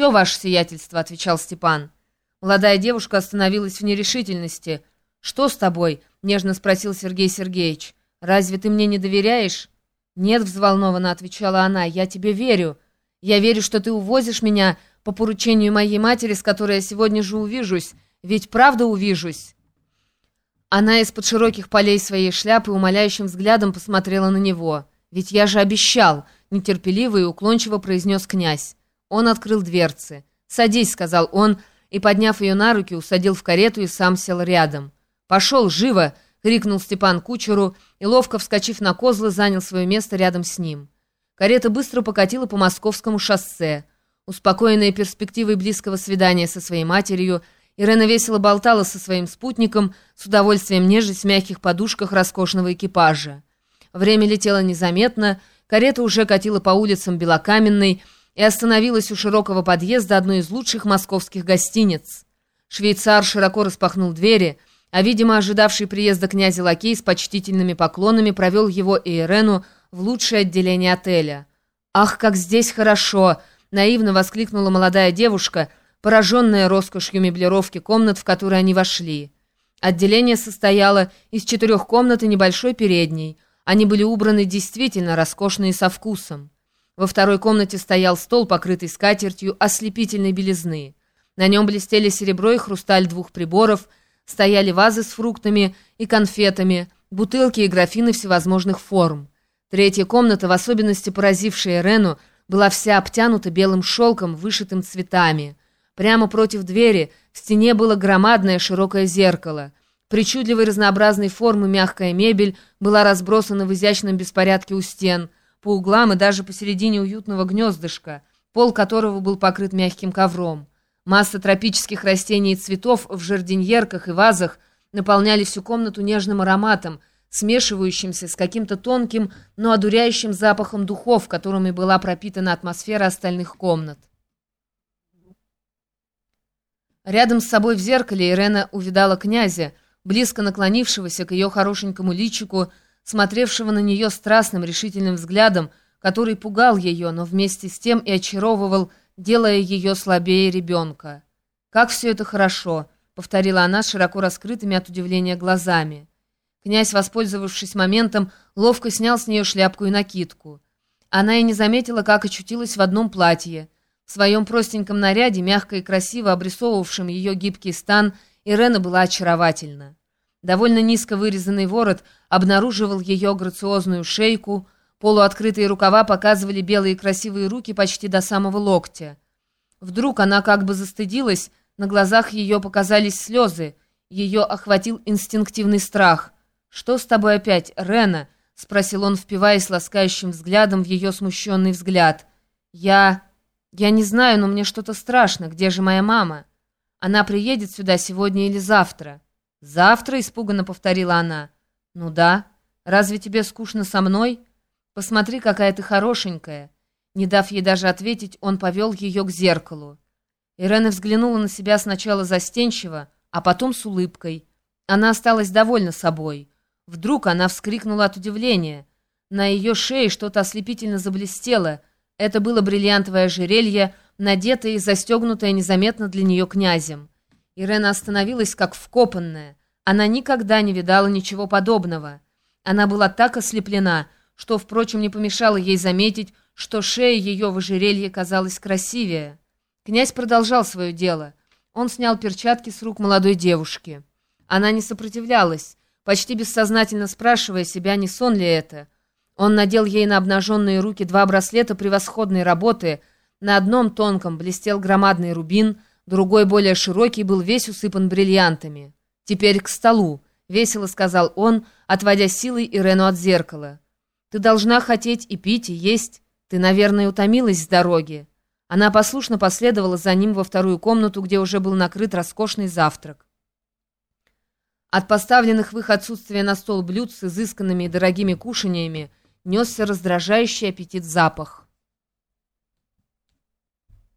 «Все, ваше сиятельство», — отвечал Степан. Молодая девушка остановилась в нерешительности. «Что с тобой?» — нежно спросил Сергей Сергеевич. «Разве ты мне не доверяешь?» «Нет», — взволнованно отвечала она, — «я тебе верю. Я верю, что ты увозишь меня по поручению моей матери, с которой я сегодня же увижусь. Ведь правда увижусь?» Она из-под широких полей своей шляпы умоляющим взглядом посмотрела на него. «Ведь я же обещал!» — нетерпеливо и уклончиво произнес князь. Он открыл дверцы. «Садись», — сказал он, и, подняв ее на руки, усадил в карету и сам сел рядом. «Пошел, живо!» — крикнул Степан кучеру и, ловко вскочив на козлы, занял свое место рядом с ним. Карета быстро покатила по московскому шоссе. Успокоенная перспективой близкого свидания со своей матерью, Ирена весело болтала со своим спутником, с удовольствием нежесть в мягких подушках роскошного экипажа. Время летело незаметно, карета уже катила по улицам Белокаменной и остановилась у широкого подъезда одной из лучших московских гостиниц. Швейцар широко распахнул двери, а, видимо, ожидавший приезда князя Лакей с почтительными поклонами провел его и Ирену в лучшее отделение отеля. «Ах, как здесь хорошо!» — наивно воскликнула молодая девушка, пораженная роскошью меблировки комнат, в которые они вошли. Отделение состояло из четырех комнат и небольшой передней — они были убраны действительно роскошно и со вкусом. Во второй комнате стоял стол, покрытый скатертью ослепительной белизны. На нем блестели серебро и хрусталь двух приборов, стояли вазы с фруктами и конфетами, бутылки и графины всевозможных форм. Третья комната, в особенности поразившая Рену, была вся обтянута белым шелком, вышитым цветами. Прямо против двери в стене было громадное широкое зеркало — Причудливой разнообразной формы мягкая мебель была разбросана в изящном беспорядке у стен, по углам и даже посередине уютного гнездышка, пол которого был покрыт мягким ковром. Масса тропических растений и цветов в жардиньерках и вазах наполняли всю комнату нежным ароматом, смешивающимся с каким-то тонким, но одуряющим запахом духов, которыми была пропитана атмосфера остальных комнат. Рядом с собой в зеркале Ирена увидала князя, близко наклонившегося к ее хорошенькому личику, смотревшего на нее страстным решительным взглядом, который пугал ее, но вместе с тем и очаровывал, делая ее слабее ребенка. «Как все это хорошо!» — повторила она широко раскрытыми от удивления глазами. Князь, воспользовавшись моментом, ловко снял с нее шляпку и накидку. Она и не заметила, как очутилась в одном платье. В своем простеньком наряде, мягко и красиво обрисовывавшем ее гибкий стан — Ирена была очаровательна. Довольно низко вырезанный ворот обнаруживал ее грациозную шейку, полуоткрытые рукава показывали белые красивые руки почти до самого локтя. Вдруг она как бы застыдилась, на глазах ее показались слезы, ее охватил инстинктивный страх. «Что с тобой опять, Рена?» — спросил он, впиваясь ласкающим взглядом в ее смущенный взгляд. «Я... я не знаю, но мне что-то страшно. Где же моя мама?» Она приедет сюда сегодня или завтра?» «Завтра?» — испуганно повторила она. «Ну да. Разве тебе скучно со мной? Посмотри, какая ты хорошенькая». Не дав ей даже ответить, он повел ее к зеркалу. Ирена взглянула на себя сначала застенчиво, а потом с улыбкой. Она осталась довольна собой. Вдруг она вскрикнула от удивления. На ее шее что-то ослепительно заблестело. Это было бриллиантовое ожерелье, надетая и застегнутая незаметно для нее князем. Ирена остановилась как вкопанная. Она никогда не видала ничего подобного. Она была так ослеплена, что, впрочем, не помешало ей заметить, что шея ее в ожерелье казалась красивее. Князь продолжал свое дело. Он снял перчатки с рук молодой девушки. Она не сопротивлялась, почти бессознательно спрашивая себя, не сон ли это. Он надел ей на обнаженные руки два браслета превосходной работы — на одном тонком блестел громадный рубин, другой, более широкий, был весь усыпан бриллиантами. «Теперь к столу», — весело сказал он, отводя силой Ирену от зеркала. «Ты должна хотеть и пить, и есть. Ты, наверное, утомилась с дороги». Она послушно последовала за ним во вторую комнату, где уже был накрыт роскошный завтрак. От поставленных в их отсутствие на стол блюд с изысканными и дорогими кушаньями несся раздражающий аппетит запах.